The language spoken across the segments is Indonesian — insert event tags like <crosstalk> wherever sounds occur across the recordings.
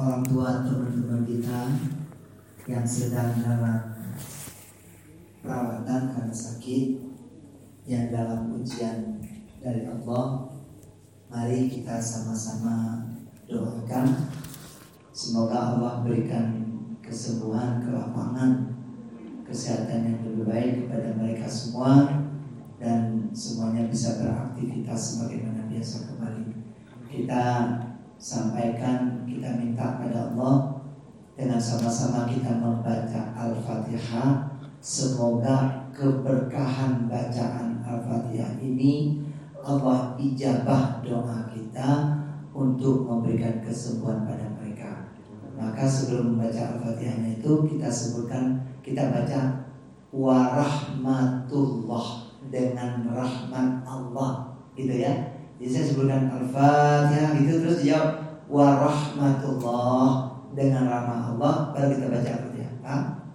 orang tua teman-teman kita yang sedang dalam perawatan karena sakit yang dalam ujian dari Allah mari kita sama-sama doakan. Semoga Allah berikan kesembuhan kelapangan kesehatan yang lebih baik kepada mereka semua dan semuanya bisa beraktivitas sebagaimana biasa kembali. Kita sampaikan kita minta pada Allah dengan sama-sama kita membaca Al-Fatihah semoga keberkahan bacaan Al-Fatihah ini Allah ijabah doa kita untuk memberikan kesembuhan pada mereka. Maka sebelum membaca Al-Fatihahnya itu kita sebutkan kita baca warahmatullah dengan rahmat Allah gitu ya. Jadi saya sebutkan Al-Fatihah gitu terus dijawab warahmatullah dengan rahmat Allah baru kita baca Al-Fatihah. Paham?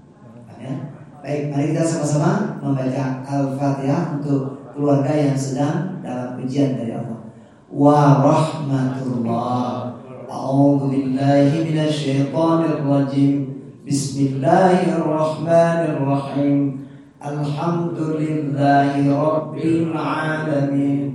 Ya? Baik, mari kita sama-sama membaca Al-Fatihah untuk keluarga yang sedang dalam ujian dari Allah. Wa rahmatullah. A'udzu billahi minasyaitonir rajim. Bismillahirrahmanirrahim. Alhamdulillahi rabbil alamin.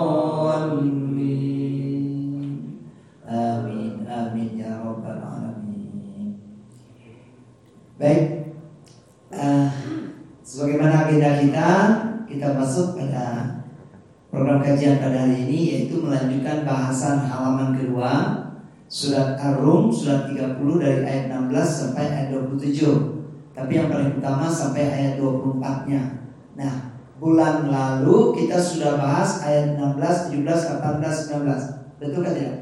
Program kajian pada hari ini yaitu melanjutkan bahasan halaman kedua Surat Ar-Rum surat 30 dari ayat 16 sampai ayat 27 Tapi yang paling utama sampai ayat 24-nya Nah bulan lalu kita sudah bahas ayat 16, 17, 18, 19 Betul kan tidak?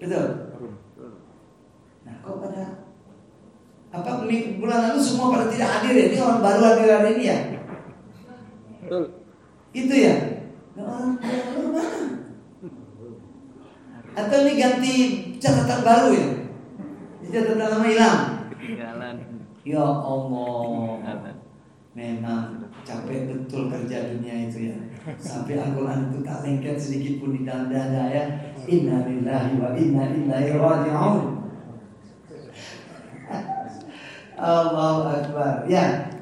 Betul? Nah kok pada apa bulan lalu semua pada tidak hadir ya? Ini orang baru hadir hari ini ya? Betul itu ya. Mana? Atau ini ganti catatan baru ya? Catatan lama hilang. Ya Allah. Memang capek betul kerja dunia itu ya. Sampai Al-Quran itu tak lengket sedikit pun di dalam dada ya. Inna lillahi wa inna ilaihi raji'un. Allahu Akbar. Ya,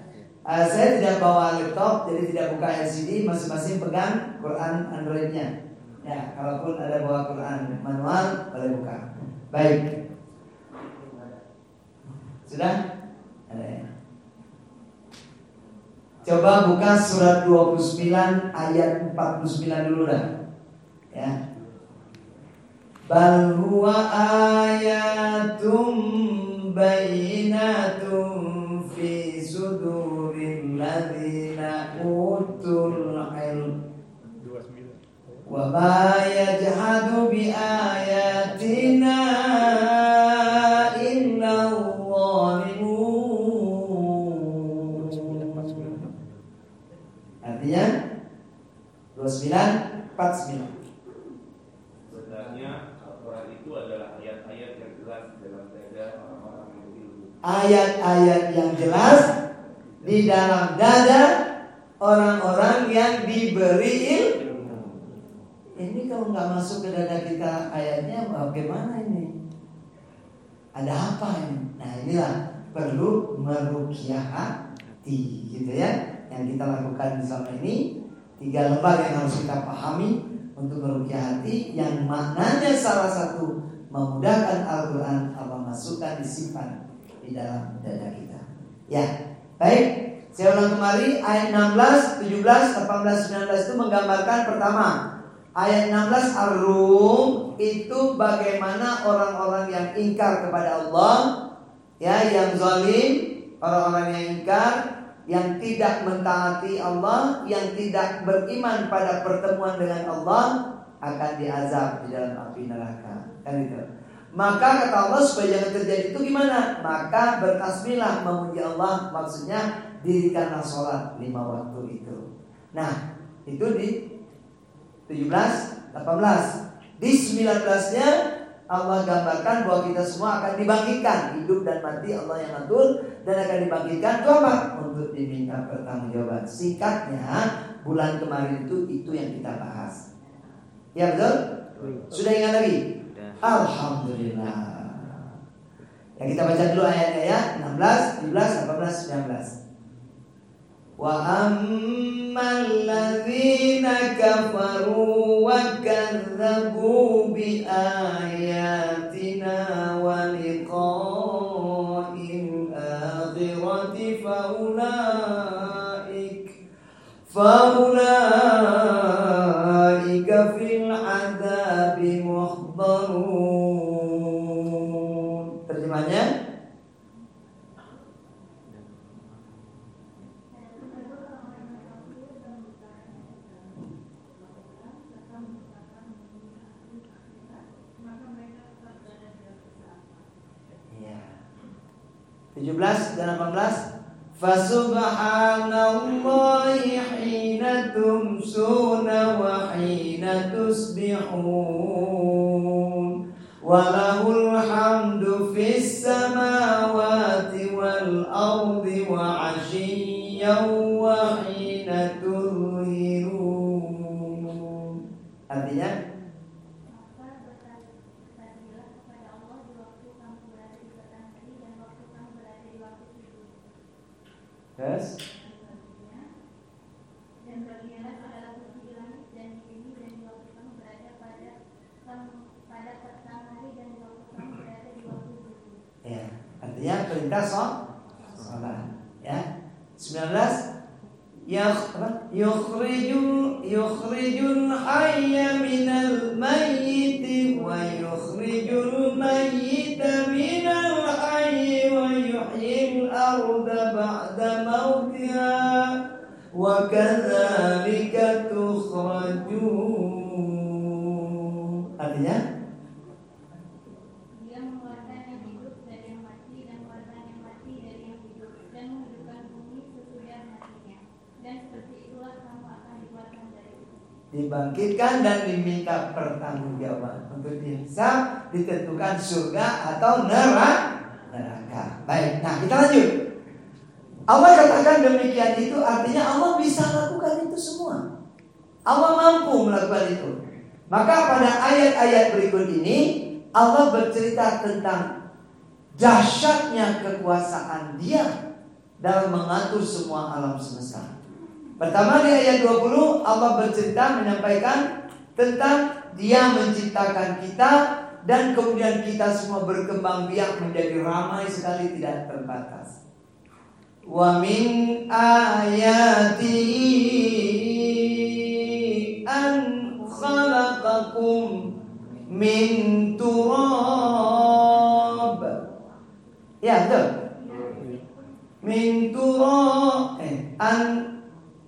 Uh, saya tidak bawa laptop, jadi tidak buka LCD, masing-masing pegang Quran Androidnya. Ya, kalaupun ada bawa Quran manual, boleh buka. Baik. Sudah? Ada ya? Coba buka surat 29 ayat 49 dulu dah. Ya. Bal huwa ayatum bayinatum fi sudur lilladzina utul ilm. Wa ma yajhadu bi ayatina illa Artinya? 29 49 ayat-ayat yang jelas di dalam dada orang-orang yang diberi ilmu. Ini kalau nggak masuk ke dada kita ayatnya bagaimana ini? Ada apa ini? Nah inilah perlu merukyah hati gitu ya yang kita lakukan sana ini tiga lembar yang harus kita pahami untuk merukyah hati yang maknanya salah satu memudahkan Al-Quran Allah masukkan disimpan di dalam dada kita. Ya, Baik, saya ulang kembali ayat 16, 17, 18, 19 itu menggambarkan pertama Ayat 16 Ar-Rum itu bagaimana orang-orang yang ingkar kepada Allah ya yang zalim, orang-orang yang ingkar, yang tidak mentaati Allah, yang tidak beriman pada pertemuan dengan Allah akan diazab di dalam api neraka. Kan itu. Maka kata Allah supaya jangan terjadi itu gimana? Maka bertasbihlah memuji Allah maksudnya dirikanlah sholat lima waktu itu. Nah Itu di 17, 18. Di 19-nya Allah gambarkan bahwa kita semua akan dibangkitkan Hidup dan mati Allah yang atur Dan akan dibangkitkan itu apa? Untuk diminta pertanggungjawaban Singkatnya bulan kemarin itu Itu yang kita bahas Ya betul? Sudah ingat lagi? Alhamdulillah. Ya kita baca dulu ayatnya ya 16, 17, 18, 19. Wa ammal ladzina kafaru wa kadzabu bi ayatina wa liqa'il akhirati fa ulaik fa fil 'adzabi muhdarun 17 dan 18 Fasubhanallahi hina tumsuna wa hina tusbihun. Walahul hamdu fis samawati wal ardi wa ashiyyan wa hina Artinya Maka berkata-katalah kepada Allah di waktu kamu berada di petang hari dan waktu kamu berada di waktu tidur. Yes. Dan bagianlah segala puji di langit dan di bumi dan di waktu kamu berada pada kamu pada petang hari dan di waktu kamu berada di waktu tidur. Ya, artinya perintah sholat. Sholat. Ya. 19 Yakh- apa? yukhrijul yukhrijul hayya minal dibangkitkan dan diminta pertanggungjawaban. Untuk dihisab ditentukan surga atau neraka. Neraka. Baik nah kita lanjut. Allah katakan demikian itu artinya Allah bisa lakukan itu semua. Allah mampu melakukan itu. Maka pada ayat-ayat berikut ini Allah bercerita tentang dahsyatnya kekuasaan dia dalam mengatur semua alam semesta Pertama di ayat 20 Allah bercerita menyampaikan tentang dia menciptakan kita dan kemudian kita semua berkembang biak menjadi ramai sekali tidak terbatas. Wa min ayati an khalaqakum min turab. Ya, betul. Min turab eh an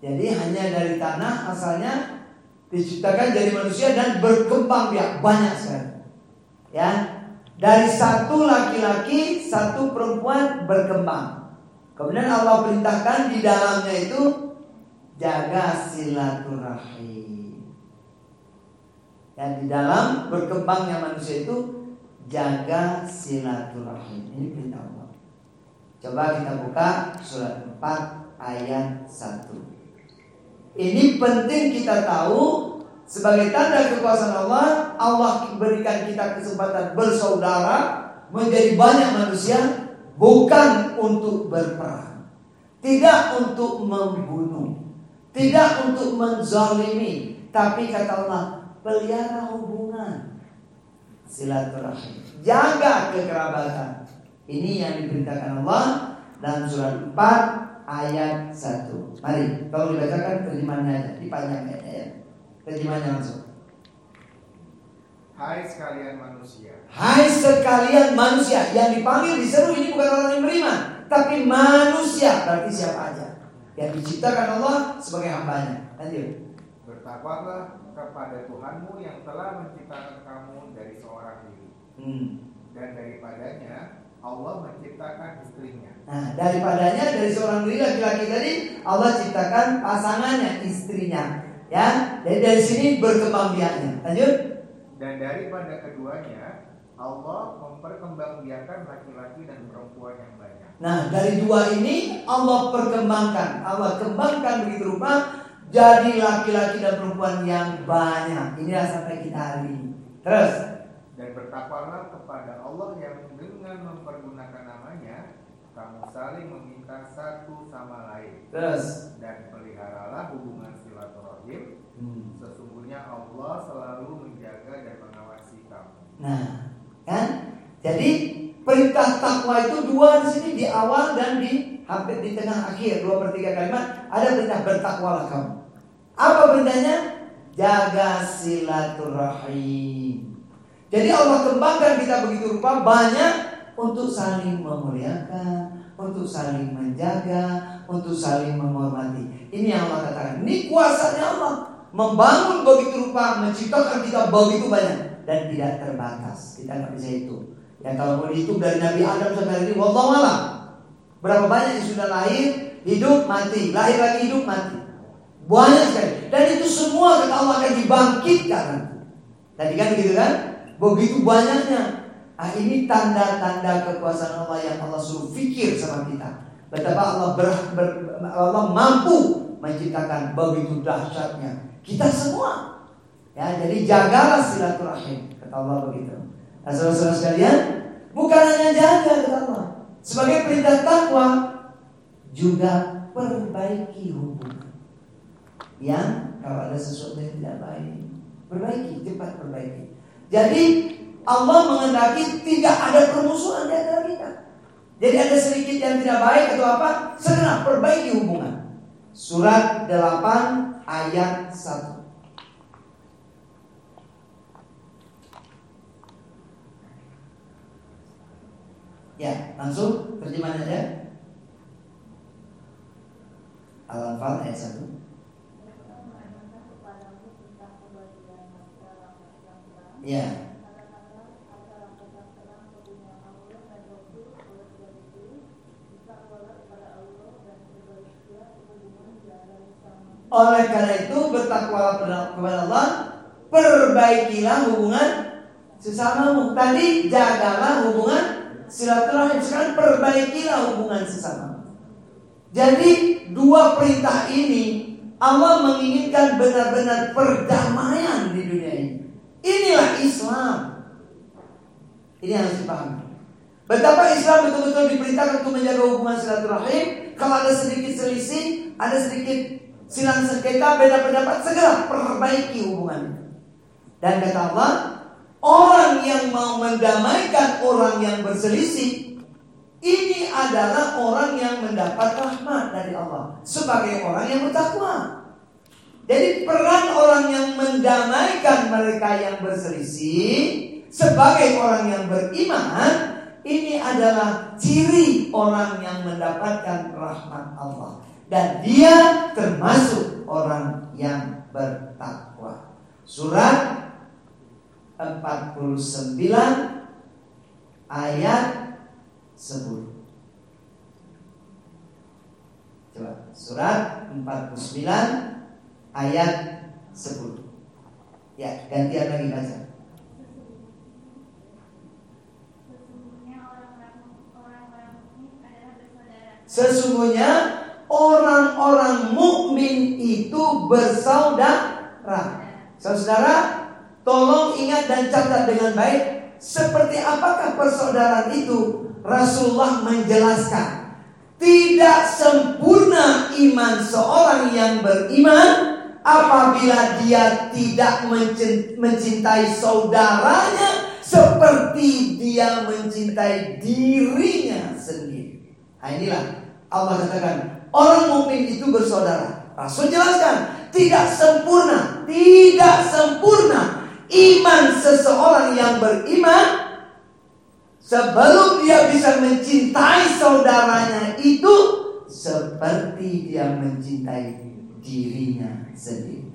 Jadi hanya dari tanah asalnya diciptakan jadi manusia dan berkembang biak banyak sekali. Ya, dari satu laki-laki satu perempuan berkembang. Kemudian Allah perintahkan di dalamnya itu jaga silaturahim. Ya, di dalam berkembangnya manusia itu jaga silaturahim. Ini perintah Allah. Coba kita buka surat 4 ayat 1. Ini penting kita tahu sebagai tanda kekuasaan Allah, Allah berikan kita kesempatan bersaudara menjadi banyak manusia bukan untuk berperang, tidak untuk membunuh, tidak untuk menzalimi, tapi kata Allah pelihara hubungan silaturahim, jaga kekerabatan. Ini yang diperintahkan Allah dalam surat 4 ayat 1. Mari, kalau dibacakan terjemahannya aja, dipanjangnya ya. Terjemahannya langsung. Hai sekalian manusia. Hai sekalian manusia yang dipanggil diseru ini bukan orang yang beriman, tapi manusia berarti siapa aja yang diciptakan Allah sebagai hambanya. Lanjut. Bertakwalah kepada Tuhanmu yang telah menciptakan kamu dari seorang diri Hmm. dan daripadanya Allah menciptakan istrinya. Nah, daripadanya dari seorang diri laki-laki tadi Allah ciptakan pasangannya, istrinya. Ya, jadi dari sini berkembang biaknya. Lanjut. Dan daripada keduanya Allah memperkembangbiakan laki-laki dan perempuan yang banyak. Nah, dari dua ini Allah perkembangkan, Allah kembangkan begitu rupa jadi laki-laki dan perempuan yang banyak. Inilah sampai kita hari ini. Terus, Dan bertakwalah kepada Allah yang dengan mempergunakan namanya kamu saling meminta satu sama lain terus. dan peliharalah hubungan silaturahim Hmm. sesungguhnya Allah selalu menjaga dan mengawasi kamu. Nah, kan? Jadi perintah takwa itu dua di sini di awal dan di hampir di tengah akhir dua per tiga kalimat ada perintah bertakwalah kamu. Apa perintahnya? Jaga silaturahim. Jadi Allah kembangkan kita begitu rupa banyak untuk saling memuliakan, untuk saling menjaga, untuk saling menghormati. Ini yang Allah katakan. Ini kuasanya Allah membangun begitu rupa, menciptakan kita begitu banyak dan tidak terbatas. Kita nggak bisa itu. Ya kalau mau dihitung dari Nabi Adam sampai hari ini, wallahu. Berapa banyak yang sudah lahir, hidup, mati, lahir lagi hidup, mati. Banyak sekali. Dan itu semua kata Allah akan dibangkitkan. Tadi kan begitu kan? Begitu banyaknya. Nah, ini tanda-tanda kekuasaan Allah yang Allah suruh fikir sama kita. Betapa Allah ber, ber- Allah mampu menciptakan begitu dahsyatnya kita semua. Ya, jadi jagalah silaturahim kata Allah begitu. Nah, saudara-saudara sekalian, bukan hanya jaga kata Allah. Sebagai perintah takwa juga perbaiki hubungan. Yang kalau ada sesuatu yang tidak baik, perbaiki, cepat perbaiki. Jadi Allah mengendaki tidak ada permusuhan di antara kita. Jadi ada sedikit yang tidak baik atau apa, segera perbaiki hubungan. Surat 8 ayat 1. Ya, langsung terjemahan aja. Al-Anfal ayat 1. Ya. Oleh karena itu bertakwalah kepada Allah, perbaikilah hubungan sesamamu. Tadi jagalah hubungan silaturahim, sekarang perbaikilah hubungan sesamamu. Jadi dua perintah ini Allah menginginkan benar-benar perdamaian di dunia ini. Inilah Islam. Ini yang harus dipahami. Betapa Islam betul-betul diperintahkan untuk menjaga hubungan silaturahim. Kalau ada sedikit selisih, ada sedikit silang sengketa, beda pendapat, segera perbaiki hubungan. Dan kata Allah, orang yang mau mendamaikan orang yang berselisih, ini adalah orang yang mendapat rahmat dari Allah sebagai orang yang bertakwa. Jadi peran orang yang mendamaikan mereka yang berselisih sebagai orang yang beriman ini adalah ciri orang yang mendapatkan rahmat Allah dan dia termasuk orang yang bertakwa. Surat 49 ayat 10. Coba surat 49 ayat 10. Ya, gantian lagi baca. Sesungguhnya orang-orang mukmin itu bersaudara. Saudara, tolong ingat dan catat dengan baik seperti apakah persaudaraan itu Rasulullah menjelaskan tidak sempurna iman seorang yang beriman apabila dia tidak mencin- mencintai saudaranya seperti dia mencintai dirinya sendiri. Nah inilah Allah katakan orang mukmin itu bersaudara. Rasul jelaskan tidak sempurna, tidak sempurna iman seseorang yang beriman sebelum dia bisa mencintai saudaranya itu seperti dia mencintai dirinya sendiri.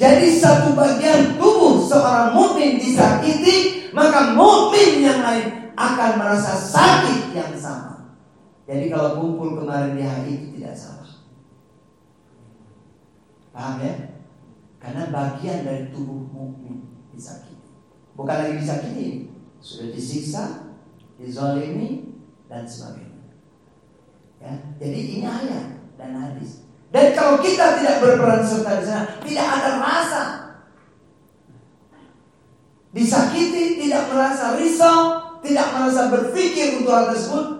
Jadi satu bagian tubuh seorang mukmin disakiti, maka mukmin yang lain akan merasa sakit yang sama. Jadi kalau kumpul kemarin di hari itu tidak salah. Paham ya? Karena bagian dari tubuh mukmin disakiti. Bukan lagi disakiti, sudah disiksa, dizolimi dan sebagainya. Ya, jadi ini ayat dan hadis. Dan kalau kita tidak berperan serta di sana, tidak ada rasa disakiti, tidak merasa risau, tidak merasa berpikir untuk hal tersebut,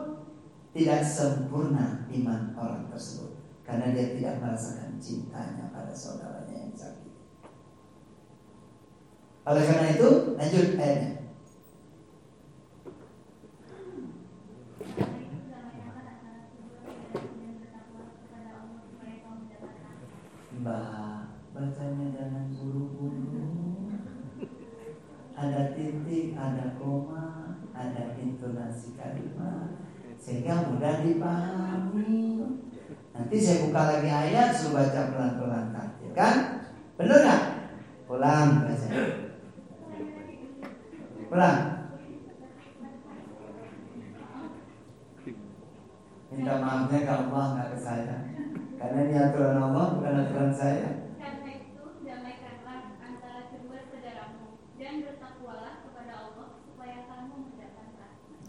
tidak sempurna iman orang tersebut karena dia tidak merasakan cintanya pada saudaranya yang sakit. Oleh karena itu, lanjut ayatnya. Mbak, bacanya jangan buru-buru. Ada titik, ada koma, ada intonasi kalimat sehingga mudah dipahami. Nanti saya buka lagi ayat suruh baca pelan-pelan ya kan? Benar nggak? Pulang baca. Pulang. Minta maafnya ke Allah nggak ke saya. Karena ini aturan Allah bukan aturan saya.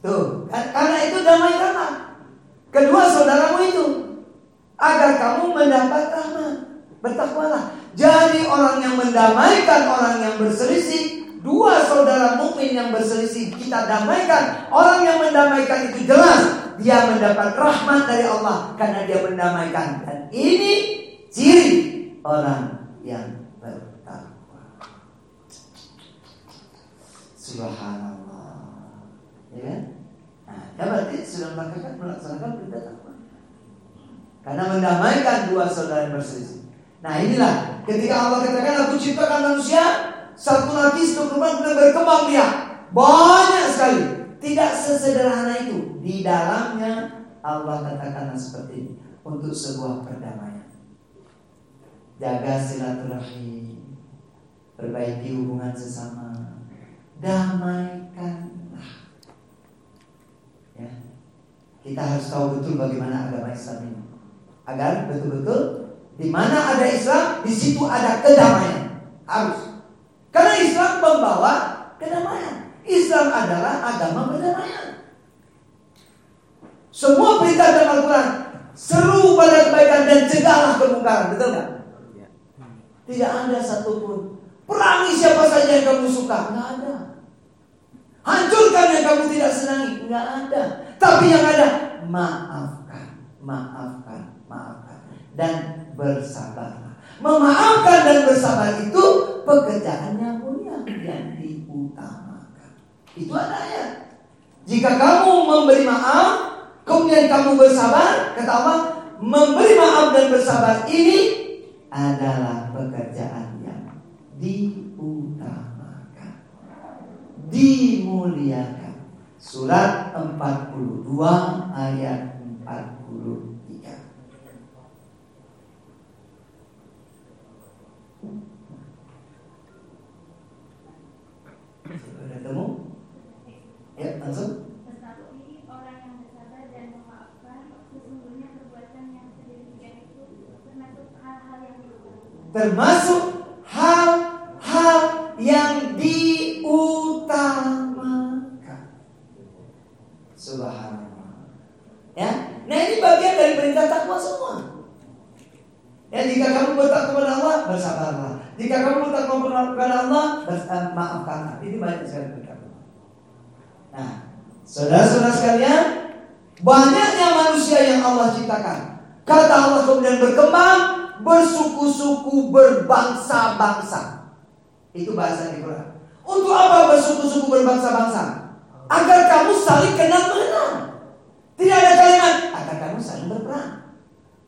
Tuh, kan, karena itu damaikanlah kedua saudaramu itu agar kamu mendapat rahmat. Bertakwalah. Jadi orang yang mendamaikan orang yang berselisih, dua saudara mukmin yang berselisih kita damaikan. Orang yang mendamaikan itu jelas dia mendapat rahmat dari Allah karena dia mendamaikan. Dan ini ciri orang yang bertakwa. Subhanallah. Ya kan? Nah, ya berarti sudah melakukan melaksanakan perintah takwa. Karena mendamaikan dua saudara berselisih. Nah inilah ketika Allah katakan aku ciptakan manusia satu lagi satu kemudian berkembang dia banyak sekali. Tidak sesederhana itu. Di dalamnya Allah katakan seperti ini untuk sebuah perdamaian. Jaga silaturahim, perbaiki hubungan sesama, damaikan Kita harus tahu betul bagaimana agama Islam ini. Agar betul-betul di mana ada Islam, di situ ada kedamaian. Harus. Karena Islam membawa. Islam adalah agama kedamaian. Semua perintah dalam Al-Quran seru pada kebaikan dan cegahlah kemungkaran, betul nggak? Tidak ada satupun perangi siapa saja yang kamu suka, nggak ada. Hancurkan yang kamu tidak senangi, nggak ada. Tapi yang ada maafkan, maafkan, maafkan dan bersabarlah. Memaafkan dan bersabar itu pekerjaan yang mulia yang diutamakan. Itu ada ya. Jika kamu memberi maaf, kemudian kamu bersabar, kata Allah, memberi maaf dan bersabar ini adalah pekerjaan yang diutamakan, dimuliakan. Surat 42 ayat 43 Sudah ketemu? Ya, langsung Tetapi orang yang bersabar dan memaafkan Sesungguhnya perbuatan yang sedemikian itu Termasuk hal-hal yang Termasuk hal-hal yang diutamakan Subhanallah. Ya, nah ini bagian dari perintah takwa semua. Ya, jika kamu bertakwa kepada Allah, bersabarlah. Jika kamu bertakwa kepada Allah, maafkanlah. Ini banyak sekali perintah. Nah, saudara-saudara sekalian, banyaknya manusia yang Allah ciptakan. Kata Allah kemudian berkembang, bersuku-suku, berbangsa-bangsa. Itu bahasa di. Untuk apa bersuku-suku berbangsa-bangsa? agar kamu saling kenal mengenal. Tidak ada kalimat agar kamu saling berperang.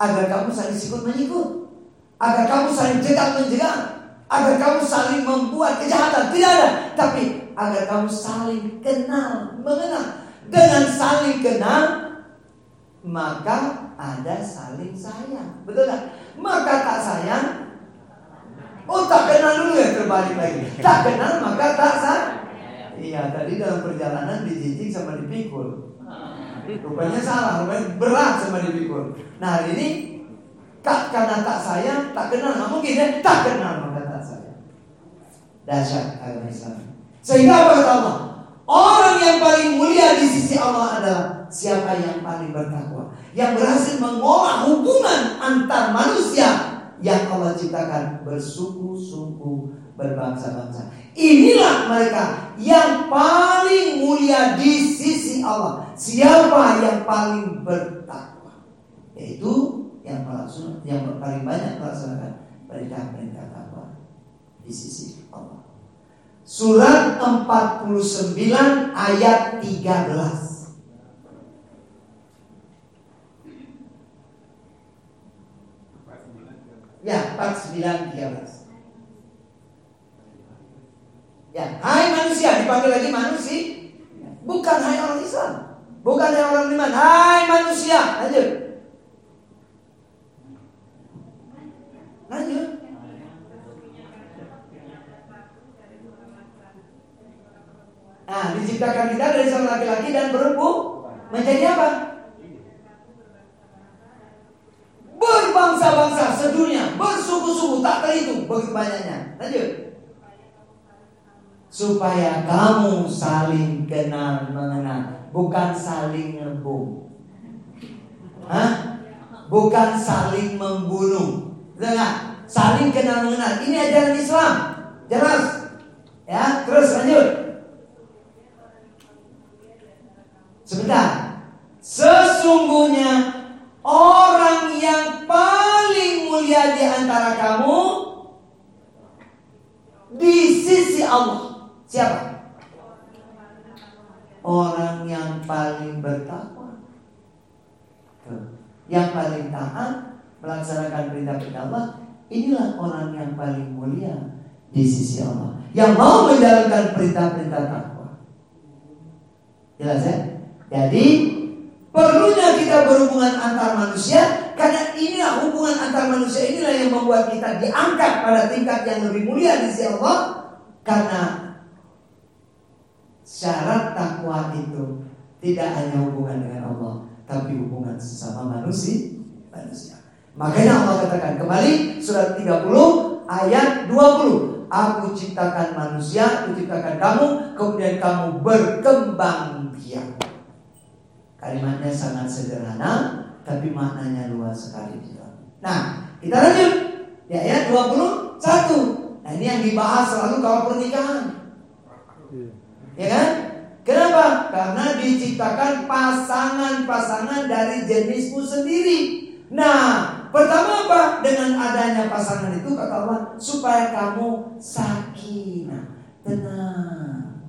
agar kamu saling sikut menyikut, agar kamu saling jegat menjegat, agar kamu saling membuat kejahatan. Tidak ada, tapi agar kamu saling kenal, mengenal. Dengan saling kenal, maka ada saling sayang. Betul tak? Maka tak sayang, oh tak kenal dulu ya terbalik lagi. Tak kenal maka tak sayang. Iya, tadi dalam perjalanan dijijik sama dipikul. Rupanya salah, rupanya berat sama dipikul. Nah hari ini kak karena tak sayang, tak kenal, nggak mungkin ya, tak kenal maka tak sayang. Dahsyat agama Islam. Sehingga apa kata Allah? Orang yang paling mulia di sisi Allah adalah siapa yang paling bertakwa, yang berhasil mengolah hubungan antar manusia yang Allah ciptakan bersuku-suku, berbangsa-bangsa. Inilah mereka yang paling mulia di sisi Allah. Siapa yang paling bertakwa? Yaitu yang yang paling banyak melaksanakan perintah-perintah takwa di sisi Allah. Surat 49 ayat 13. Ya, 49 13. Ya, hai manusia dipanggil lagi manusia. Bukan hai orang Islam. Bukan hai orang iman. Hai manusia. Lanjut. Lanjut. Nah, diciptakan kita dari seorang laki-laki dan perempuan menjadi apa? Berbangsa-bangsa sedunia, bersuku-suku tak terhitung begitu banyaknya. Lanjut. Supaya kamu saling kenal mengenal, bukan saling ngebom. Hah? Bukan saling membunuh. Dengar, saling kenal mengenal. Ini ajaran Islam. Jelas. Ya, terus lanjut. Sebentar. Sesungguhnya orang yang paling mulia di antara kamu di sisi Allah. Siapa? Orang yang paling bertakwa. Yang paling taat melaksanakan perintah-perintah Allah. Inilah orang yang paling mulia di sisi Allah. Yang mau menjalankan perintah-perintah takwa. Jelas ya? Jadi perlunya kita berhubungan antar manusia karena inilah hubungan antar manusia inilah yang membuat kita diangkat pada tingkat yang lebih mulia di sisi Allah karena syarat takwa itu tidak hanya hubungan dengan Allah tapi hubungan sesama manusia manusia. Makanya Allah katakan kembali surat 30 ayat 20 Aku ciptakan manusia, aku ciptakan kamu, kemudian kamu berkembang biak. Kalimatnya sangat sederhana, tapi maknanya luas sekali. Nah, kita lanjut di ayat 21. Nah, ini yang dibahas selalu kalau pernikahan. Ya kan? Kenapa? Karena diciptakan pasangan-pasangan dari jenismu sendiri. Nah, pertama apa? Dengan adanya pasangan itu kata Allah supaya kamu sakinah, tenang.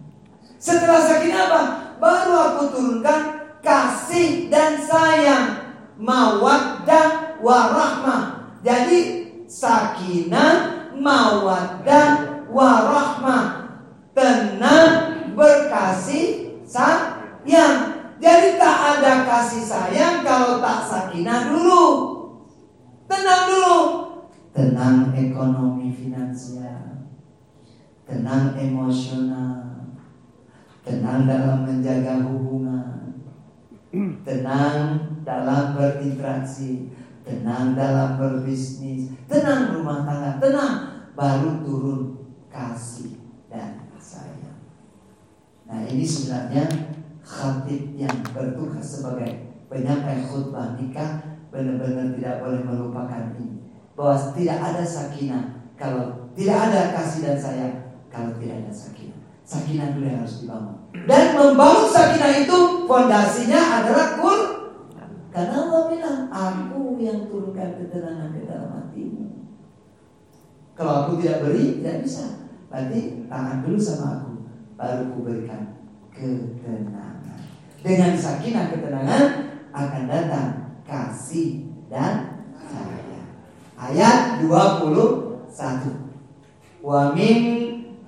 Setelah sakinah apa? Baru aku turunkan kasih dan sayang, mawaddah warahmah. Jadi sakinah, mawaddah warahmah, tenang, berkasih sayang. Jadi tak ada kasih sayang kalau tak sakinah dulu. Tenang dulu. Tenang ekonomi finansial. Tenang emosional. Tenang dalam menjaga hubungan. Tenang dalam berinteraksi. Tenang dalam berbisnis. Tenang rumah tangga. Tenang. Baru turun kasih dan sayang. Nah ini sebenarnya khatib yang bertugas sebagai penyampai khutbah nikah benar-benar tidak boleh melupakan ini bahwa tidak ada sakinah kalau tidak ada kasih dan sayang kalau tidak ada sakinah sakinah dulu yang harus dibangun dan membangun sakinah itu fondasinya adalah kur karena Allah bilang aku yang turunkan ketenangan ke dalam hatimu kalau aku tidak beri tidak bisa berarti tangan dulu sama aku baru ku berikan ketenangan dengan sakinah ketenangan akan datang kasih dan cahaya. Ayat 21. Wa min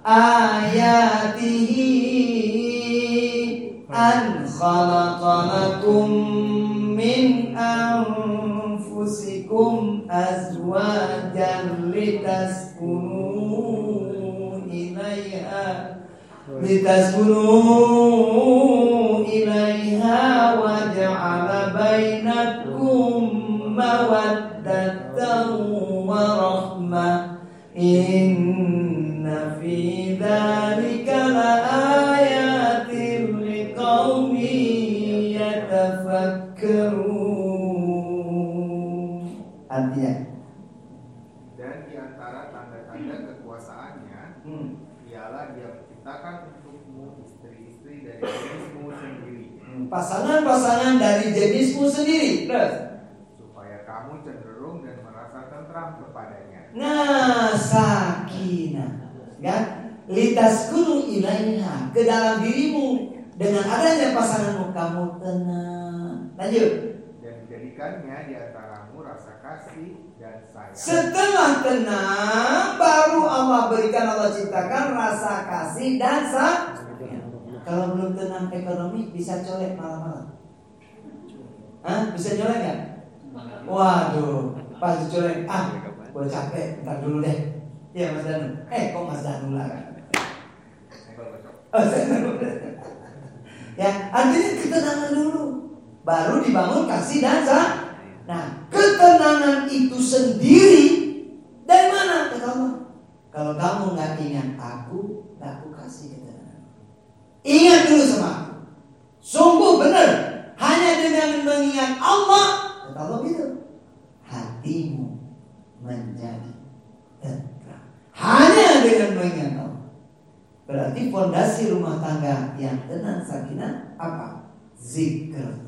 ayatihi an khalaqalakum min anfusikum azwajan litaskunu ilaiha litaskunu ilaiha wa ja'ala bainakum mawaddatan wa rahmah inna fi ialah dia menciptakan untukmu istri-istri dari jenismu sendiri pasangan-pasangan dari jenismu sendiri terus supaya kamu cenderung dan merasa tentram kepadanya. Nah, sakinah, kan? Litaskunu ilaiha ke dalam dirimu dengan adanya pasanganmu kamu tenang. Lanjut. Dan dijadikannya di antaramu rasa kasih dan sayang. Setelah tenang, baru Allah berikan Allah ciptakan rasa kasih dan sayang. Kalau belum tenang ekonomi bisa colek malam-malam. Hah? Bisa colek nggak? Waduh, pas dicolek, ah, gue capek, ntar dulu deh. Iya Mas Danu. Eh, kok Mas Danu lah. Oh, ya, artinya ketenangan dulu, baru dibangun kasih dan sayang. Nah, ketenangan itu sendiri dari mana? Allah. Kalau kamu nggak ingat aku, nggak aku kasih ketenangan. Ingat dulu sama aku. Sungguh benar, hanya dengan mengingat Allah, Allah gitu, hatimu menjadi tentram. Hanya dengan mengingat Allah. Berarti fondasi rumah tangga yang tenang sakinah apa? Zikrullah.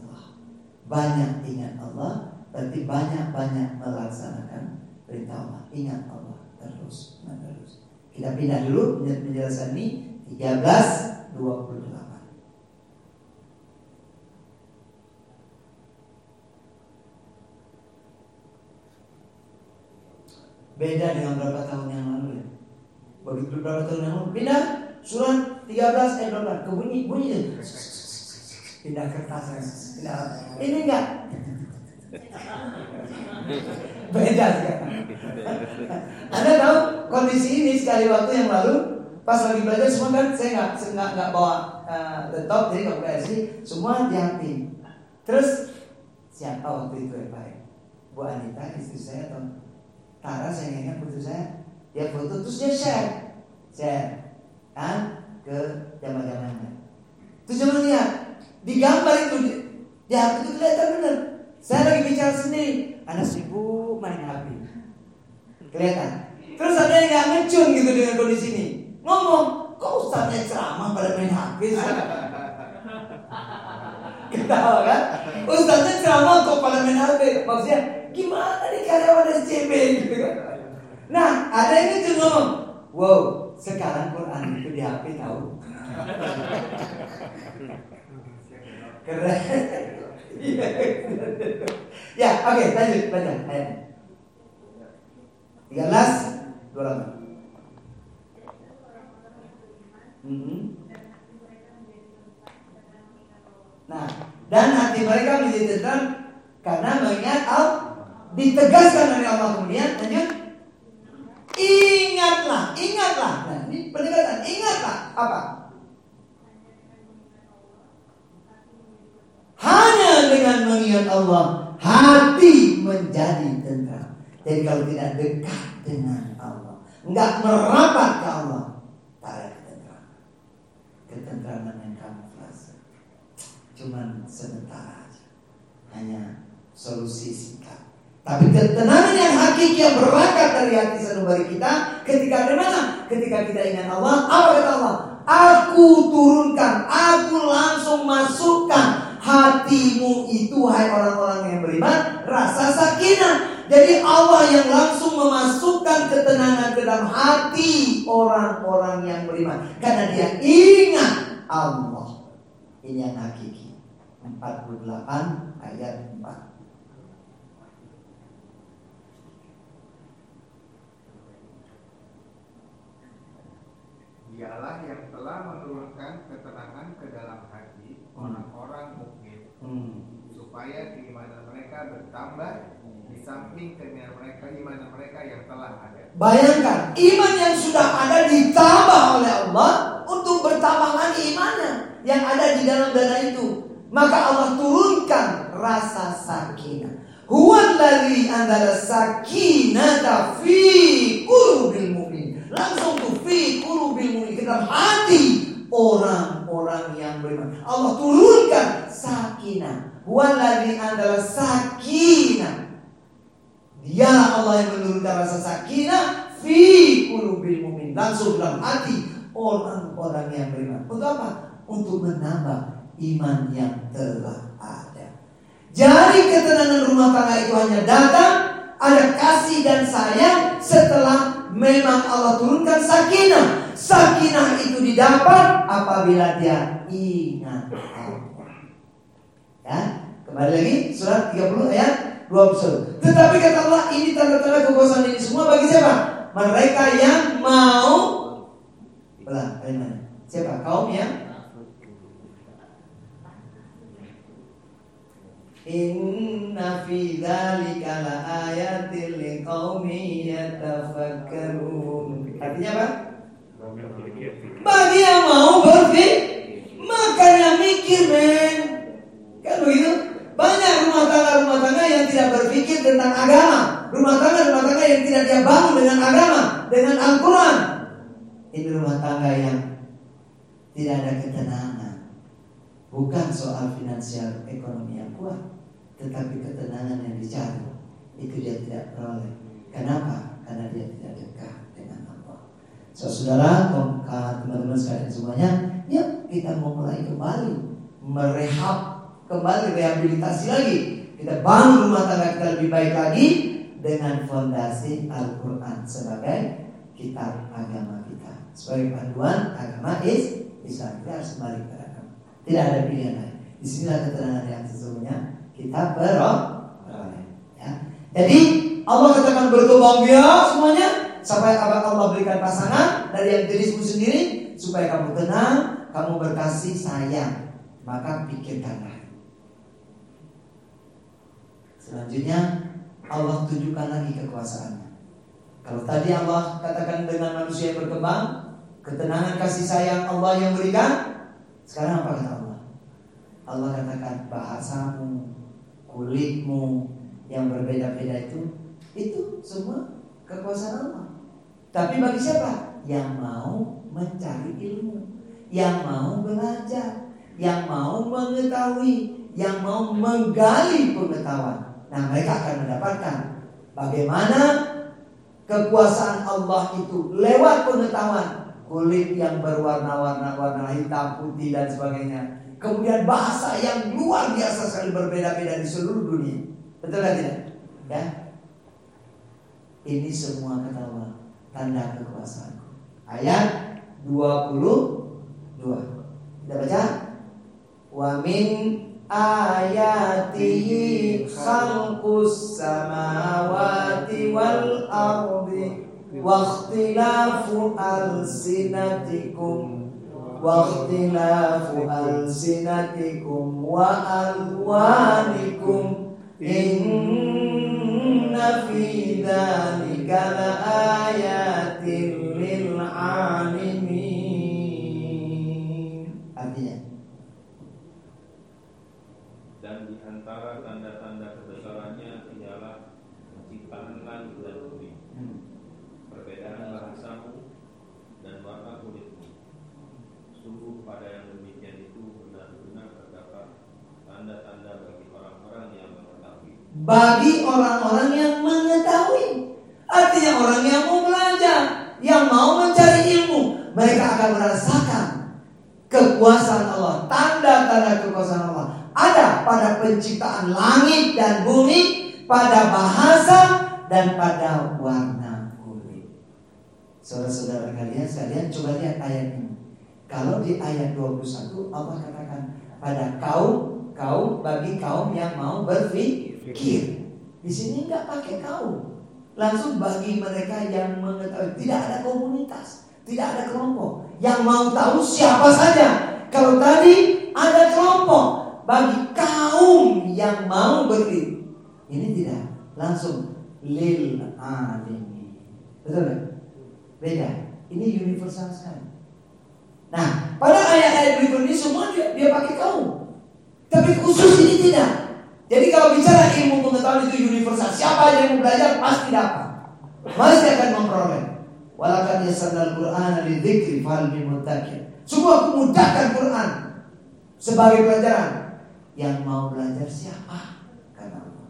Banyak ingat Allah, berarti banyak-banyak melaksanakan perintah Allah. Ingat Allah terus menerus. Kita pindah dulu menjelaskan ini 13 28. Beda dengan berapa tahun yang lalu ya. Begitu berapa tahun yang lalu pindah surat 13 ayat 12 ke bunyi bunyi. Pindah kertas pindah ini enggak? Beda sekarang anda tahu kondisi ini sekali waktu yang lalu pas lagi belajar semua kan saya nggak saya nggak nggak bawa uh, laptop jadi nggak SD semua HP terus siapa waktu itu ya Pak Bu Anita istri saya atau Tara saya ingat putus saya. Dia foto terus dia share. Share kan ke zaman-zamannya. Terus jangan lihat di gambar itu di, HP itu kelihatan bener. Saya lagi bicara sendiri anda sibuk main HP kelihatan. Terus ada yang nggak ngecun gitu dengan kondisi ini. Ngomong kok ustaznya ceramah pada main HP sih?" <laughs> ketawa kan? Ustaznya ceramah kok pada main HP maksudnya gimana nih karyawan SCB gitu kan? Nah ada yang ngecun ngomong wow sekarang Quran itu di HP tahu <laughs> keren. Ya oke lanjut baca ayat 13 28 Mhm. Nah, dan hati mereka menjadi tentram karena mengingat Allah ditegaskan oleh Allah kemudian lanjut. Ingatlah ingatlah. Nah ini pendekatan ingatlah. Apa hanya dengan mengingat Allah hati menjadi tentram jadi kalau tidak dekat dengan Allah nggak merapat ke Allah tak ada ketentraman ketentraman yang kamu rasa cuman sebentar aja hanya solusi singkat tapi ketenangan yang hakiki yang berangkat dari hati sanubari kita ketika mana? Ketika kita ingat Allah, apa kata Allah? Aku turunkan, aku langsung masukkan hatimu itu hai orang-orang yang beriman rasa sakinah. Jadi Allah yang langsung memasukkan ketenangan ke dalam hati orang-orang yang beriman karena dia ingat Allah. Ini yang hakiki. 48 ayat 4. Dialah yang telah menurunkan ketenangan ke dalam hati orang-orang mukmin hmm. supaya keimanan mereka bertambah di samping keimanan mereka iman mereka yang telah ada. Bayangkan iman yang sudah ada ditambah oleh Allah untuk bertambah lagi imannya yang ada di dalam dada itu. Maka Allah turunkan rasa sakinah. Huwallazi antara sakinata fi qulubil mu'min. Langsung tuh fi bil mu'min Kita hati orang-orang yang beriman. Allah turunkan sakinah. Huwallazi anzala sakinah. Dia Allah yang menurunkan rasa sakinah fi qulubil mu'min. Langsung dalam hati orang-orang yang beriman. Untuk apa? Untuk menambah iman yang telah ada. Jadi ketenangan rumah tangga itu hanya datang ada kasih dan sayang setelah memang Allah turunkan sakinah. Sakinah itu didapat apabila dia ingat Allah. Ya, kembali lagi surat 30 ayat 21. Tetapi kata Allah ini tanda-tanda kekuasaan ini semua bagi siapa? Mereka yang mau belah, Siapa? Kaum yang Inna fi dzalika laayatil liqaumin yatafakkarun. Artinya apa? Bagi yang mau berpikir, makanya mikir men. Kan begitu? Banyak rumah tangga rumah tangga yang tidak berpikir tentang agama. Rumah tangga rumah tangga yang tidak dia bangun dengan agama, dengan Al-Quran. Ini rumah tangga yang tidak ada ketenangan. Bukan soal finansial ekonomi yang kuat tetapi ketenangan yang dicari itu dia tidak peroleh. Kenapa? Karena dia tidak dekat saudara, teman-teman sekalian semuanya, yuk kita mau mulai kembali merehab, kembali rehabilitasi lagi. Kita bangun rumah tangga kita lebih baik lagi dengan fondasi Al-Quran sebagai kitab agama kita. Sebagai panduan agama is Islam. Kita harus kembali ke agama. Tidak ada pilihan lain. Di sinilah keterangan yang sesungguhnya kita beroleh. Ya. Jadi Allah katakan berkembang biak semuanya sampai Allah berikan pasangan dari yang dirimu sendiri supaya kamu tenang, kamu berkasih sayang. Maka pikirkanlah. Selanjutnya Allah tunjukkan lagi kekuasaannya. Kalau tadi Allah katakan dengan manusia yang berkembang, ketenangan kasih sayang Allah yang berikan, sekarang apa kata Allah? Allah katakan bahasamu, kulitmu yang berbeda-beda itu itu semua kekuasaan Allah. Tapi bagi siapa? Yang mau mencari ilmu, yang mau belajar, yang mau mengetahui, yang mau menggali pengetahuan. Nah, mereka akan mendapatkan bagaimana kekuasaan Allah itu lewat pengetahuan kulit yang berwarna-warna warna hitam, putih dan sebagainya Kemudian bahasa yang luar biasa sekali berbeda-beda di seluruh dunia. Betul tidak? Ya. Ini semua Allah tanda kekuasaanku. Ayat 22. Kita baca. Wa min ayatihi khalqus samawati wal ardi wa al alsinatikum wa al alsinatikum wa alwanikum in Inna fi dhalika la ayatin lil alimin Artinya? Dan di antara tanda-tanda kebesarannya ialah penciptaan langit dan bumi hmm. Perbedaan bahasamu dan warna kulitmu. Sungguh pada yang demikian itu benar-benar terdapat tanda-tanda bagi orang-orang yang mengetahui. Artinya orang yang mau belajar, yang mau mencari ilmu, mereka akan merasakan kekuasaan Allah, tanda-tanda kekuasaan Allah ada pada penciptaan langit dan bumi, pada bahasa dan pada warna kulit. Saudara-saudara kalian sekalian coba lihat ayat ini. Kalau di ayat 21 Allah katakan pada kaum kaum bagi kaum yang mau berpikir. Di sini nggak pakai kaum. Langsung bagi mereka yang mengetahui tidak ada komunitas, tidak ada kelompok. Yang mau tahu siapa saja. Kalau tadi ada kelompok bagi kaum yang mau berpikir Ini tidak langsung lil alamin. Betul nggak? Beda. Ini universal sekali. Nah, pada ayat-ayat berikut ini semua dia, dia pakai kau. Tapi khusus ini tidak. Jadi kalau bicara ilmu pengetahuan itu universal, siapa yang mau belajar pasti dapat. Masih akan memperoleh. Walakan yasarnal Quran lidzikri fal muttaqin. Semua aku mudahkan Quran sebagai pelajaran. Yang mau belajar siapa? Karena Allah.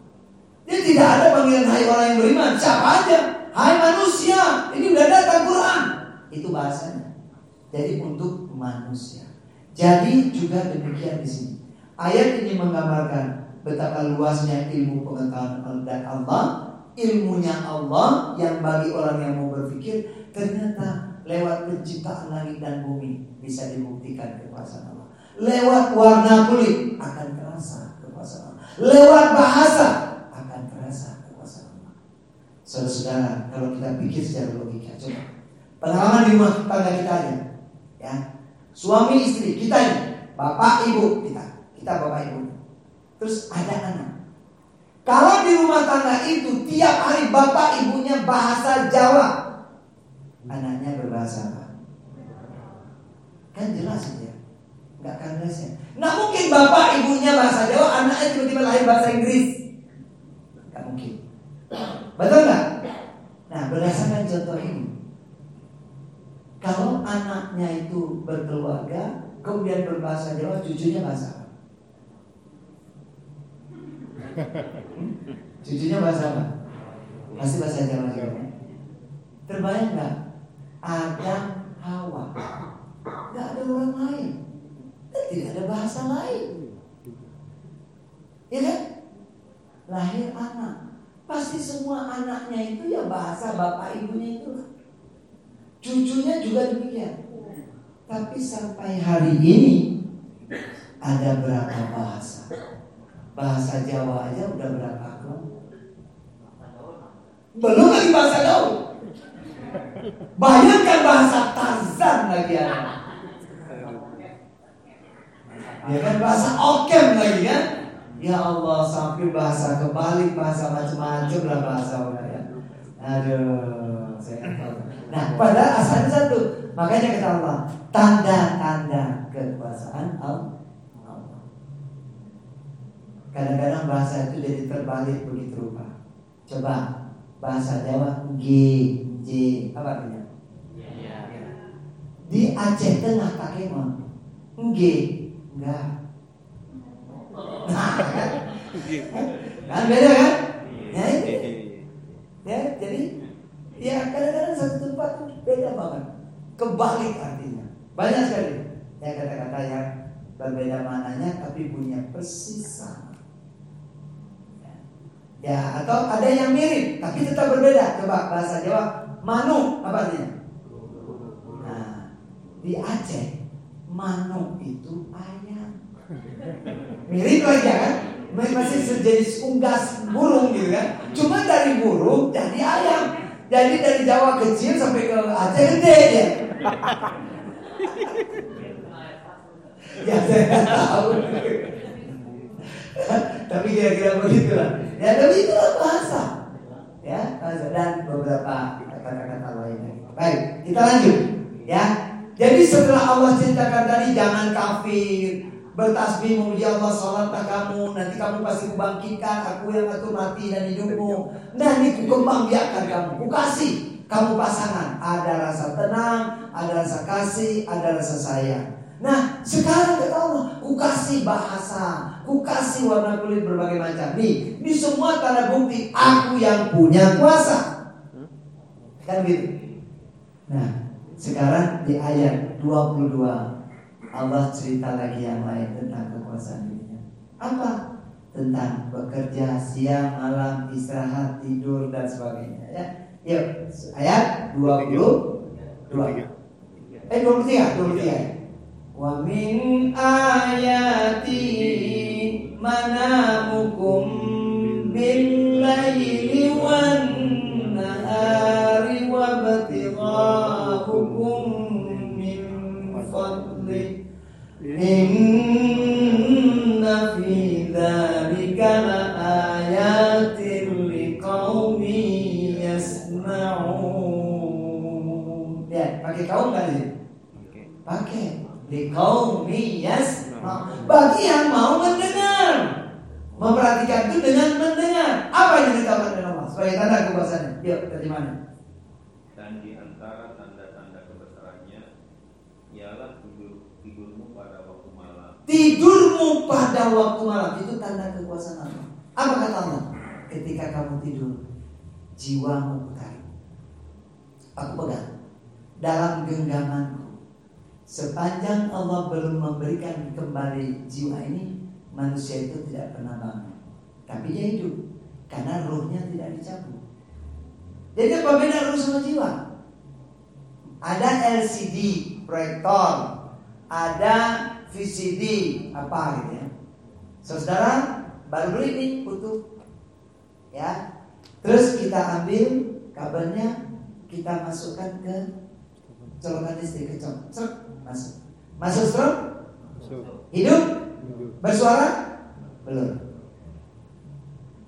Dia tidak ada panggilan hai orang yang beriman. Siapa aja? Hai manusia, ini udah datang Quran. Itu bahasanya. Jadi untuk manusia. Jadi juga demikian di sini. Ayat ini menggambarkan betapa luasnya ilmu pengetahuan dan Allah, ilmunya Allah yang bagi orang yang mau berpikir ternyata lewat penciptaan langit dan bumi bisa dibuktikan kekuasaan Allah. Lewat warna kulit akan terasa kekuasaan Allah. Lewat bahasa akan terasa kekuasaan Allah. Saudara-saudara, kalau kita pikir secara logika, coba pengalaman di rumah tangga kita aja, ya suami istri kita ini, bapak ibu kita, kita bapak ibu. Terus ada anak. Kalau di rumah tangga itu tiap hari bapak ibunya bahasa Jawa, anaknya berbahasa apa? Kan jelas ya nggak akan ya. Nggak mungkin bapak ibunya bahasa Jawa, anaknya tiba-tiba lahir bahasa Inggris. Nggak mungkin. Betul nggak? Nah berdasarkan contoh ini, kalau anaknya itu berkeluarga, kemudian berbahasa Jawa, cucunya bahasa apa? Hmm? <laughs> Cucunya bahasa apa? Pasti bahasa Jawa juga. Terbayang nggak? Adam Hawa, nggak ada orang lain tidak ada bahasa lain. Ya kan? Lahir anak. Pasti semua anaknya itu ya bahasa bapak ibunya itu. Cucunya juga demikian. Tapi sampai hari ini ada berapa bahasa? Bahasa Jawa aja udah berapa kelompok? Belum lagi bahasa gaul. Bayangkan bahasa Tarzan lagi anak. Ya kan bahasa okem lagi kan? Ya Allah sampai bahasa kebalik bahasa macam-macam lah bahasa orang ya. Aduh, saya tahu. Nah, pada asalnya satu. Makanya kata Allah, tanda-tanda kekuasaan Allah. Kadang-kadang bahasa itu jadi terbalik begitu rupa. Coba bahasa Jawa G, J, apa artinya? Di Aceh Tengah Kakemon, G, Enggak. Nah, kan? kan beda kan? Ya itu. Ya, jadi ya kadang-kadang satu tempat tuh beda banget. Kebalik artinya. Banyak sekali ya kata-kata yang berbeda maknanya tapi punya persis sama. Ya. ya, atau ada yang mirip tapi tetap berbeda. Coba bahasa Jawa, manu apa artinya? Nah, di Aceh manu itu ayam. Mirip aja kan? Masih sejenis unggas burung gitu kan? Cuma dari burung jadi ayam. Jadi dari Jawa kecil sampai ke Aceh gede ya. <laughs> ya saya tahu. <laughs> tapi kira-kira begitu lah. Ya tapi itulah bahasa. Ya, bahasa dan beberapa kata-kata lainnya. Baik, kita lanjut. Ya, jadi setelah Allah ceritakan tadi jangan kafir, bertasbih memuji Allah, sholatlah kamu, nanti kamu pasti kubangkitkan, aku yang atur mati dan hidupmu. Kembang biarkan kamu, ku kasih kamu pasangan. Ada rasa tenang, ada rasa kasih, ada rasa sayang. Nah sekarang kata Allah, ku kasih bahasa, ku kasih warna kulit berbagai macam. Nih, ini semua tanda bukti aku yang punya kuasa. Kan gitu. Nah, sekarang di ayat 22 Allah cerita lagi yang lain tentang kekuasaan dirinya. Apa? Tentang bekerja siang, malam, istirahat, tidur dan sebagainya ya. Yuk, ayat 22. Eh 23, 23. Wa min ayati manamukum bil laili wan nahari wa batighahukum min fadli Inna fi dhalika la ayatin liqaumin yasma'un Ya, pakai kaum kan? Pakai. Pakai yas Bagi yang mau mendengar Memperhatikan itu dengan mendengar. Apa yang dikatakan oleh Allah? Sebagai tanda kekuasaannya Yuk terjemahnya Dan di antara tanda-tanda kebesarannya ialah tidur tidurmu pada waktu malam. Tidurmu pada waktu malam. Itu tanda kekuasaan Allah. Apa kata Allah? Ketika kamu tidur Jiwamu tarik Aku pegang. Dalam genggamanku Sepanjang Allah belum memberikan kembali jiwa ini, manusia itu tidak pernah bangun. Tapi dia hidup karena ruhnya tidak dicabut. Jadi apa beda ruh sama jiwa? Ada LCD proyektor, ada VCD apa gitu ya. Saudara baru beli ini utuh, ya. Terus kita ambil kabelnya, kita masukkan ke colokan listrik ke cok, Masuk. Masuk stroke? Hidup? Bersuara? Belum.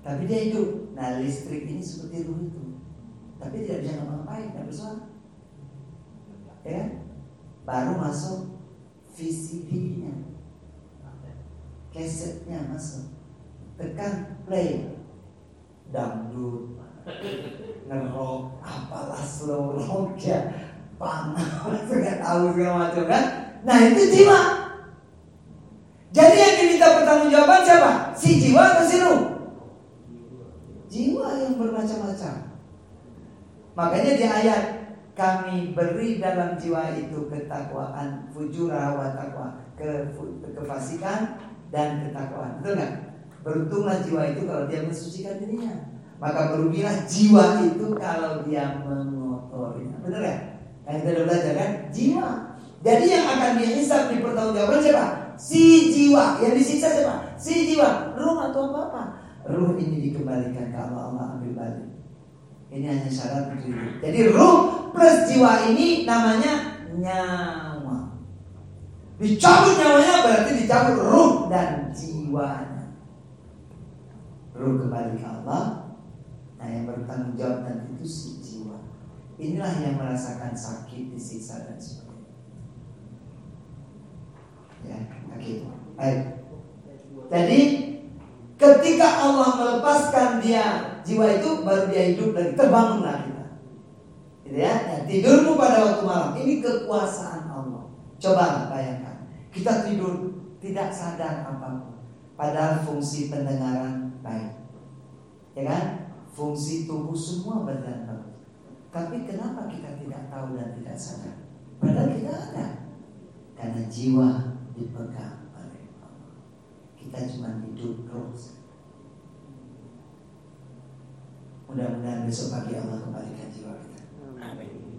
Tapi dia hidup. Nah listrik ini seperti ruh itu. Tapi tidak bisa ngapa-ngapain, tidak bersuara. Ya kan? Baru masuk VCD-nya. Kesetnya masuk. Tekan play. Dangdut. Ngerok. Apalah slow rock ya panas, <laughs> nggak tahu segala macam kan. Nah itu jiwa. Jadi yang diminta pertanggungjawaban siapa? Si jiwa atau si ruh? Jiwa yang bermacam-macam. Makanya di ayat kami beri dalam jiwa itu ketakwaan, fujura wa takwa, ke, kefasikan dan ketakwaan. Betul nggak? Beruntunglah jiwa itu kalau dia mensucikan dirinya. Maka berugilah jiwa itu kalau dia mengotorinya. Betul ya? Kan kita udah belajar kan? Jiwa. Jadi yang akan dihisap di pertanggungjawaban siapa? Si jiwa. Yang disiksa siapa? Si jiwa. Ruh atau apa-apa. Ruh ini dikembalikan ke Allah. Allah ambil balik. Ini hanya syarat hidup. Jadi ruh plus jiwa ini namanya nyawa. Dicabut nyawanya berarti dicabut ruh dan jiwanya. Ruh kembali ke Allah. Nah yang bertanggung jawab nanti itu si Inilah yang merasakan sakit, disiksa dan sebagainya. Ya, oke. Baik. Jadi ketika Allah melepaskan dia jiwa itu baru dia hidup dan terbangunlah kita. Gitu ya. ya. Tidurmu pada waktu malam ini kekuasaan Allah. Coba bayangkan. Kita tidur tidak sadar apa pun. Padahal fungsi pendengaran baik. Ya kan? Fungsi tubuh semua berjalan. Tapi kenapa kita tidak tahu dan tidak sadar? Padahal kita ada. Karena jiwa dipegang oleh Allah. Kita cuma hidup terus. Mudah-mudahan besok pagi Allah kembalikan jiwa kita. Amin.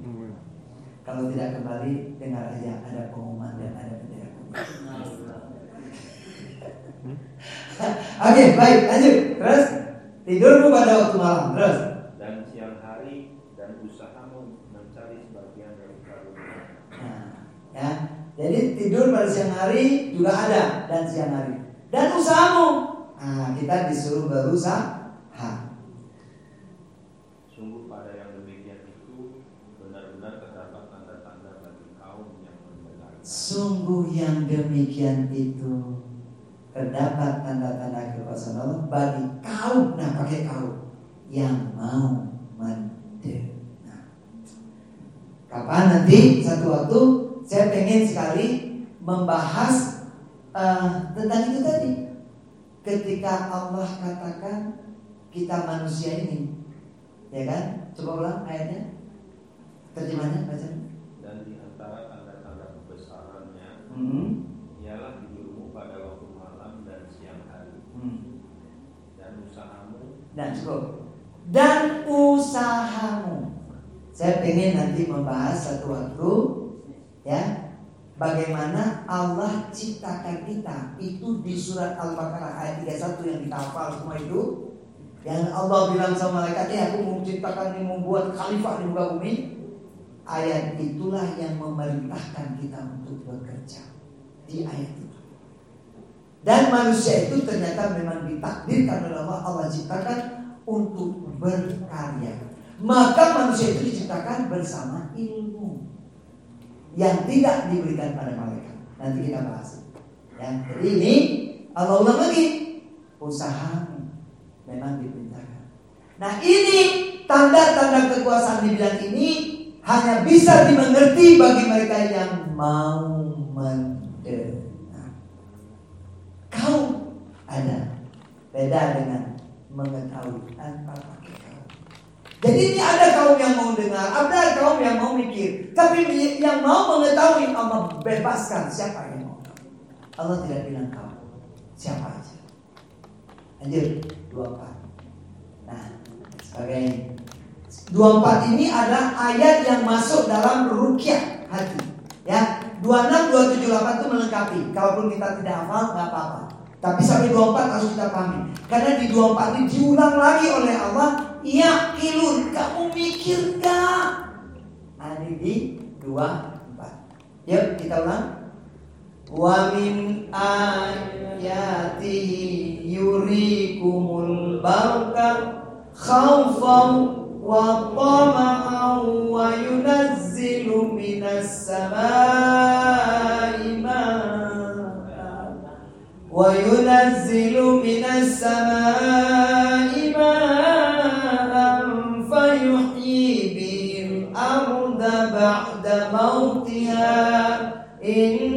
Kalau tidak kembali, dengar aja ada pengumuman dan ada bendera <laughs> Oke, baik, lanjut. Terus tidurmu pada waktu malam. Terus Ya. Jadi tidur pada siang hari juga ada dan siang hari. Dan usahamu. Nah, kita disuruh berusaha. Sungguh pada yang demikian itu benar-benar terdapat tanda-tanda bagi kaum yang membenarkan. Sungguh yang demikian itu terdapat tanda-tanda kekuasaan Allah bagi kaum, nah pakai kaum yang mau mendengar. Kapan nanti satu waktu saya pengen sekali membahas uh, tentang itu tadi. Ketika Allah katakan kita manusia ini, ya kan? Coba ulang ayatnya. Terjemahnya baca. Dan di antara tanda-tanda kebesarannya hmm. ialah tidurmu pada waktu malam dan siang hari. Hmm. Dan usahamu. Dan cukup. Dan usahamu. Saya pengen nanti membahas satu waktu Ya, bagaimana Allah ciptakan kita? Itu di surat Al-Baqarah ayat 31 yang kita hafal semua itu. Yang Allah bilang sama malaikat ya aku mau ciptakan ini membuat khalifah di muka bumi. Ayat itulah yang memerintahkan kita untuk bekerja di ayat itu. Dan manusia itu ternyata memang ditakdirkan oleh Allah Allah ciptakan untuk berkarya. Maka manusia itu diciptakan bersama ilmu yang tidak diberikan pada malaikat. Nanti kita bahas. Ya, jadi ini Allah ulang lagi usaha memang diperintahkan. Nah ini tanda-tanda kekuasaan di bidang ini hanya bisa dimengerti bagi mereka yang mau mendengar. Kau ada beda dengan mengetahui tanpa. Jadi ini ada kaum yang mau dengar, ada kaum yang mau mikir. Tapi yang mau mengetahui Allah bebaskan siapa yang mau. Allah tidak bilang kau, siapa aja. Lanjut, empat. Nah, sebagai 24 ini adalah ayat yang masuk dalam rukyah hati. Ya, 26, 27, 28 itu melengkapi. Kalaupun kita tidak hafal, nggak apa-apa. Tapi sampai 24 harus kita pahami. Karena di 24 ini diulang lagi oleh Allah. Ya kilun, kamu mikir gak? Nah ini di 24. Yuk kita ulang. Wa min ayatihi yurikumul barka khawfan wa tama'an wa yunazzilu minas samai وينزل من السماء ماء فيحيي به الأرض بعد موتها. إن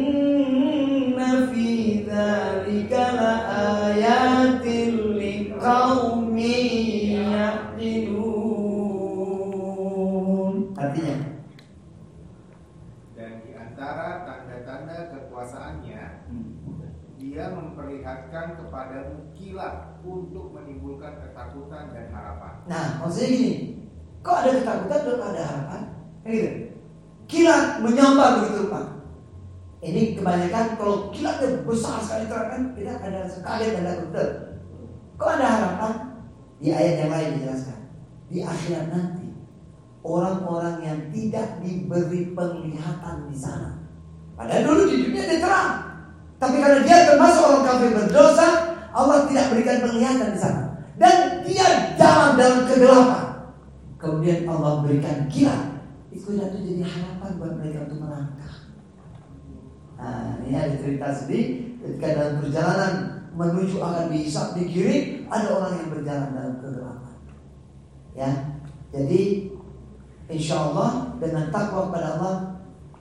dia memperlihatkan kepadamu kilat untuk menimbulkan ketakutan dan harapan. Nah, maksudnya gini, kok ada ketakutan dan ada harapan? Kan gitu. Kilat menyambar begitu Pak. Ini kebanyakan kalau kilatnya besar sekali terang kan kita ada sekali dan takut Kok ada harapan? Di ayat yang lain dijelaskan. Di akhirat nanti orang-orang yang tidak diberi penglihatan di sana. Padahal dulu di dunia dia terang, tapi karena dia termasuk orang kafir berdosa, Allah tidak berikan penglihatan di sana. Dan dia jalan dalam kegelapan. Kemudian Allah berikan kilat. Itu itu jadi harapan buat mereka untuk melangkah. Nah, ini ada cerita sedih ketika dalam perjalanan menuju akan dihisap di kiri, ada orang yang berjalan dalam kegelapan. Ya, jadi insya Allah dengan takwa kepada Allah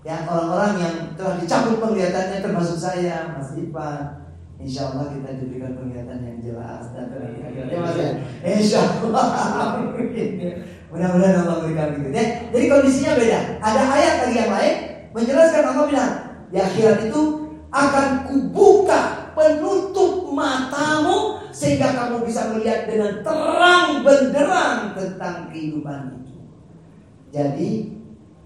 Ya orang-orang yang telah dicabut penglihatannya termasuk saya, Mas Ipan. Insya Allah kita diberikan penglihatan yang jelas dan terang. Ya Mas ya. Insya Allah. Mudah-mudahan Allah berikan begitu. Ya, jadi kondisinya beda. Ada ayat lagi yang lain menjelaskan Allah bilang di akhirat itu akan kubuka penutup matamu sehingga kamu bisa melihat dengan terang benderang tentang kehidupan itu. Jadi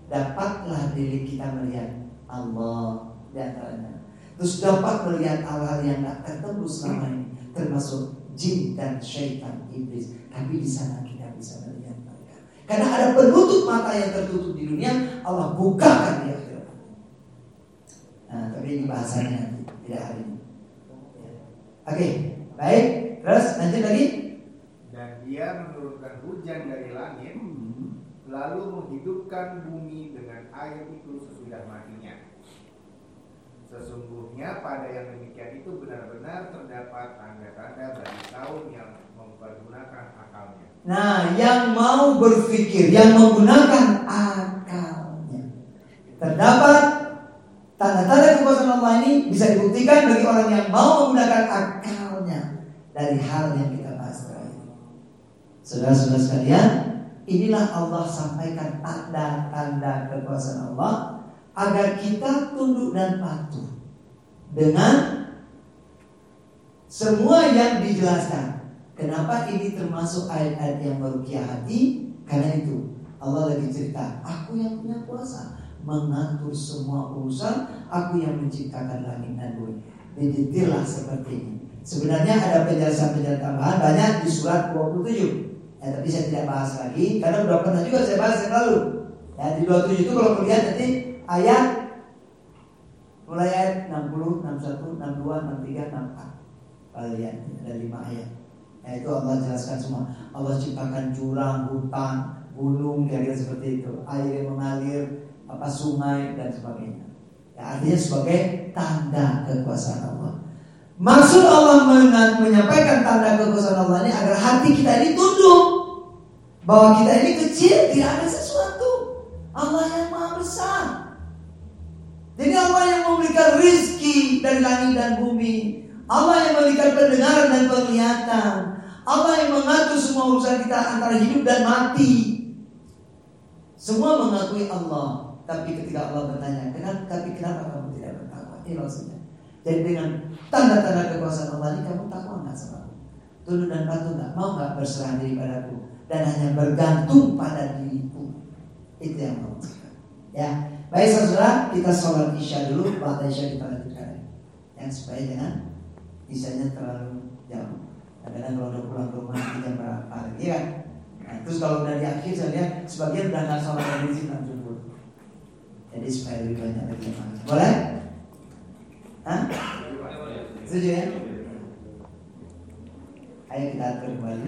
dapatlah diri kita melihat Allah di antaranya. Terus dapat melihat hal-hal yang tak ketemu selama ini, termasuk jin dan syaitan iblis. Tapi di sana kita bisa melihat mereka. Karena ada penutup mata yang tertutup di dunia, Allah bukakan di akhirat. Nah, tapi ini bahasanya nanti, tidak hari ini. Oke, baik. Terus lanjut lagi. Dan dia menurunkan hujan dari langit lalu menghidupkan bumi dengan air itu sesudah matinya. Sesungguhnya pada yang demikian itu benar-benar terdapat tanda-tanda bagi kaum yang mempergunakan akalnya. Nah, yang mau berpikir, yang menggunakan akalnya. Terdapat tanda-tanda kekuasaan Allah ini bisa dibuktikan bagi orang yang mau menggunakan akalnya dari hal yang kita bahas terakhir. Saudara-saudara sekalian, Inilah Allah sampaikan tanda-tanda kekuasaan Allah agar kita tunduk dan patuh dengan semua yang dijelaskan. Kenapa ini termasuk ayat-ayat yang merukiah hati? Karena itu Allah lagi cerita, aku yang punya kuasa mengatur semua urusan, aku yang menciptakan langit dan bumi. Didetaillah seperti ini. Sebenarnya ada penjelasan-penjelasan tambahan banyak di surat 27 Ya, tapi saya tidak bahas lagi karena sudah pernah juga saya bahas yang lalu. Ya, di 27 itu kalau melihat nanti ayat mulai ayat 60, 61, 62, 63, 64. Kalian ada lima ayat. Ya, itu Allah jelaskan semua. Allah ciptakan jurang, hutan, gunung, kira-kira seperti itu. Air yang mengalir, apa sungai dan sebagainya. Ya, artinya sebagai tanda kekuasaan Allah. Maksud Allah menyampaikan tanda kekuasaan Allah ini agar hati kita ini tunduk bahwa kita ini kecil, tidak ada sesuatu. Allah yang maha besar. Jadi Allah yang memberikan rizki dari langit dan bumi. Allah yang memberikan pendengaran dan penglihatan. Allah yang mengatur semua urusan kita antara hidup dan mati. Semua mengakui Allah. Tapi ketika Allah bertanya, kenapa, tapi kenapa kamu tidak bertakwa? Ini maksudnya. Jadi dengan tanda-tanda kekuasaan Allah ini kamu takwa nggak sama aku? Tunduk dan patuh nggak? Mau nggak berserah diri padaku dan hanya bergantung pada diriku? Itu yang mau. Ya, baik saudara, kita sholat isya dulu. Pada isya kita lanjutkan. Yang supaya jangan isyanya terlalu jauh. Kadang-kadang kalau udah pulang ke rumah jam berapa lagi kan? Nah, terus kalau udah di akhir saya lihat sebagian udah nggak sholat di sini langsung jadi supaya lebih banyak lagi Boleh? Hah? Setuju ya? Ayo kita atur kembali.